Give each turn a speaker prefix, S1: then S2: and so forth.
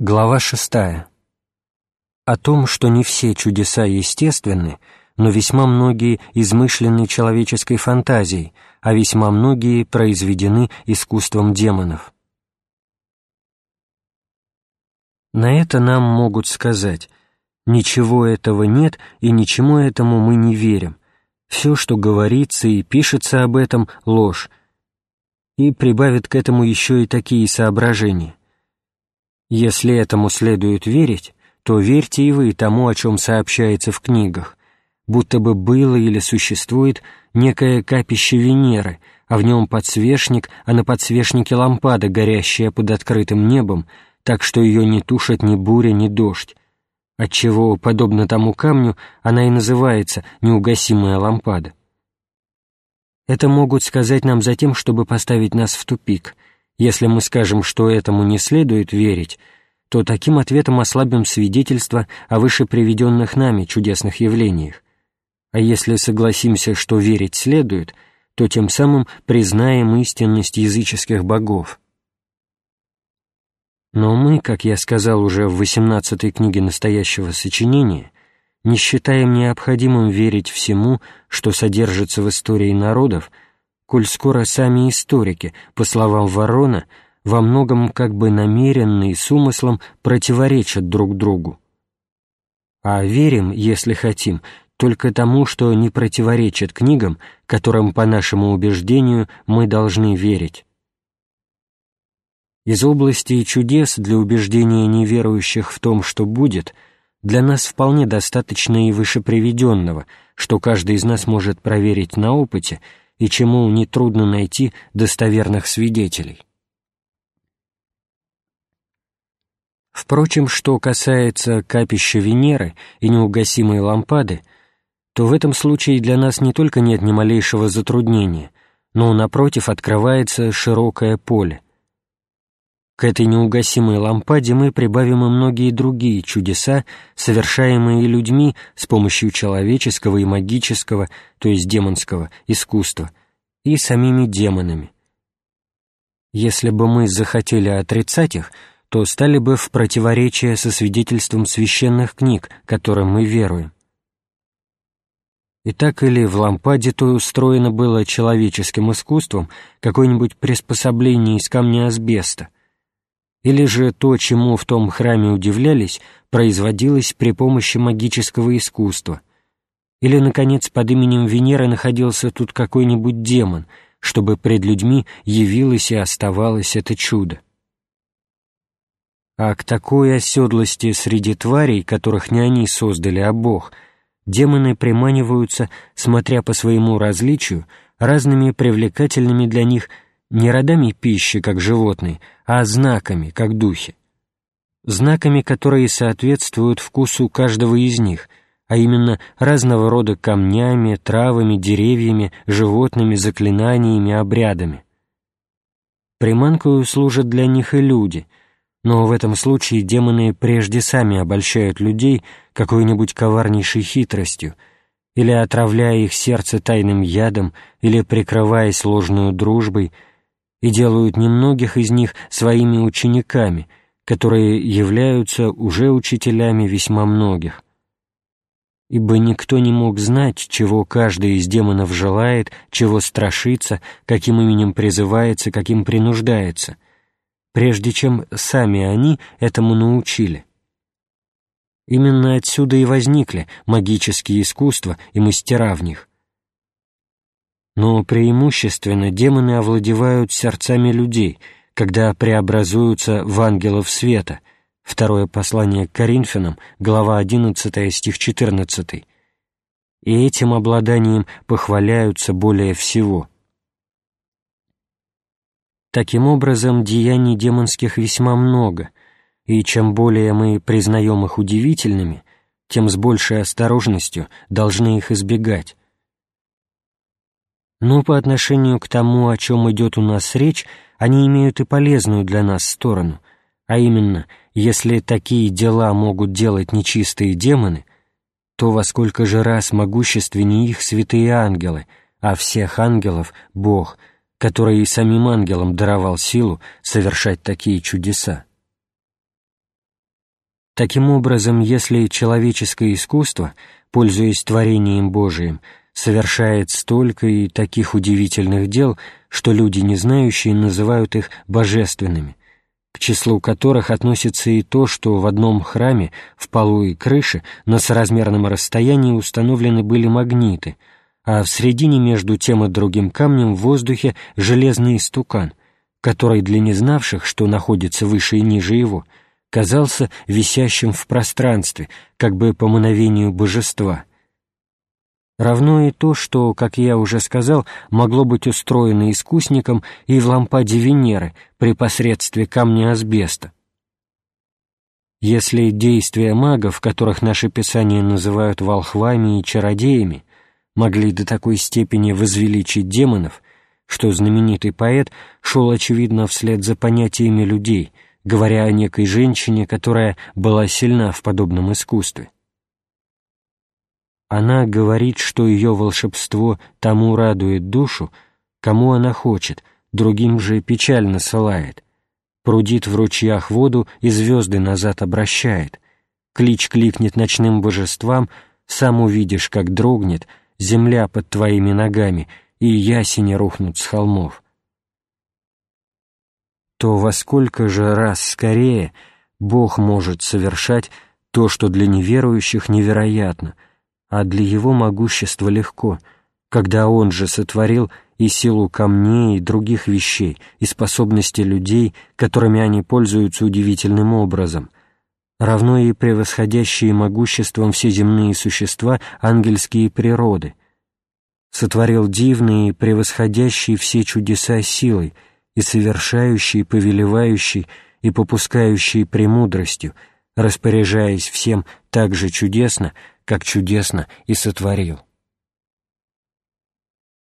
S1: Глава шестая. О том, что не все чудеса естественны, но весьма многие измышлены человеческой фантазией, а весьма многие произведены искусством демонов. На это нам могут сказать, ничего этого нет и ничему этому мы не верим, все, что говорится и пишется об этом, ложь, и прибавят к этому еще и такие соображения. Если этому следует верить, то верьте и вы тому, о чем сообщается в книгах, будто бы было или существует некое капище Венеры, а в нем подсвечник, а на подсвечнике лампада, горящая под открытым небом, так что ее не тушит ни буря, ни дождь, отчего, подобно тому камню, она и называется неугасимая лампада. Это могут сказать нам за тем, чтобы поставить нас в тупик. Если мы скажем, что этому не следует верить, то таким ответом ослабим свидетельство о выше приведенных нами чудесных явлениях. А если согласимся, что верить следует, то тем самым признаем истинность языческих богов. Но мы, как я сказал уже в восемнадцатой книге настоящего сочинения, не считаем необходимым верить всему, что содержится в истории народов, коль скоро сами историки, по словам Ворона, во многом как бы намеренно и с умыслом противоречат друг другу. А верим, если хотим, только тому, что не противоречит книгам, которым, по нашему убеждению, мы должны верить. Из области чудес для убеждения неверующих в том, что будет, для нас вполне достаточно и вышеприведенного, что каждый из нас может проверить на опыте и чему нетрудно найти достоверных свидетелей. Впрочем, что касается капища Венеры и неугасимой лампады, то в этом случае для нас не только нет ни малейшего затруднения, но, напротив, открывается широкое поле — к этой неугасимой лампаде мы прибавим и многие другие чудеса, совершаемые людьми с помощью человеческого и магического, то есть демонского, искусства, и самими демонами. Если бы мы захотели отрицать их, то стали бы в противоречие со свидетельством священных книг, которым мы веруем. И так или в лампаде то устроено было человеческим искусством какое-нибудь приспособление из камня асбеста, или же то, чему в том храме удивлялись, производилось при помощи магического искусства, или, наконец, под именем Венеры находился тут какой-нибудь демон, чтобы пред людьми явилось и оставалось это чудо. А к такой оседлости среди тварей, которых не они создали, а Бог, демоны приманиваются, смотря по своему различию, разными привлекательными для них не родами пищи, как животные, а знаками, как духи. Знаками, которые соответствуют вкусу каждого из них, а именно разного рода камнями, травами, деревьями, животными, заклинаниями, обрядами. Приманкою служат для них и люди, но в этом случае демоны прежде сами обольщают людей какой-нибудь коварнейшей хитростью, или отравляя их сердце тайным ядом, или прикрываясь ложную дружбой — и делают немногих из них своими учениками, которые являются уже учителями весьма многих. Ибо никто не мог знать, чего каждый из демонов желает, чего страшится, каким именем призывается, каким принуждается, прежде чем сами они этому научили. Именно отсюда и возникли магические искусства и мастера в них но преимущественно демоны овладевают сердцами людей, когда преобразуются в ангелов света. Второе послание к Коринфянам, глава 11, стих 14. И этим обладанием похваляются более всего. Таким образом, деяний демонских весьма много, и чем более мы признаем их удивительными, тем с большей осторожностью должны их избегать но по отношению к тому, о чем идет у нас речь, они имеют и полезную для нас сторону, а именно, если такие дела могут делать нечистые демоны, то во сколько же раз могущественнее их святые ангелы, а всех ангелов — Бог, который и самим ангелам даровал силу совершать такие чудеса. Таким образом, если человеческое искусство, пользуясь творением Божиим, совершает столько и таких удивительных дел, что люди, не знающие, называют их божественными, к числу которых относится и то, что в одном храме, в полу и крыше, на соразмерном расстоянии установлены были магниты, а в середине между тем и другим камнем в воздухе железный стукан, который для незнавших, что находится выше и ниже его, казался висящим в пространстве, как бы по мановению божества. Равно и то, что, как я уже сказал, могло быть устроено искусником и в лампаде Венеры при посредстве камня асбеста. Если действия магов, которых наши писания называют волхвами и чародеями, могли до такой степени возвеличить демонов, что знаменитый поэт шел, очевидно, вслед за понятиями людей — говоря о некой женщине, которая была сильна в подобном искусстве. Она говорит, что ее волшебство тому радует душу, кому она хочет, другим же печально ссылает, прудит в ручьях воду и звезды назад обращает, клич кликнет ночным божествам, сам увидишь, как дрогнет земля под твоими ногами, и ясени рухнут с холмов. То во сколько же раз скорее Бог может совершать то, что для неверующих невероятно, а для Его могущества легко, когда Он же сотворил и силу камней и других вещей, и способности людей, которыми они пользуются удивительным образом, равно и превосходящие могуществом все земные существа ангельские природы, сотворил дивные и превосходящие все чудеса силой — и совершающий, повелевающий и попускающий премудростью, распоряжаясь всем так же чудесно, как чудесно и сотворил.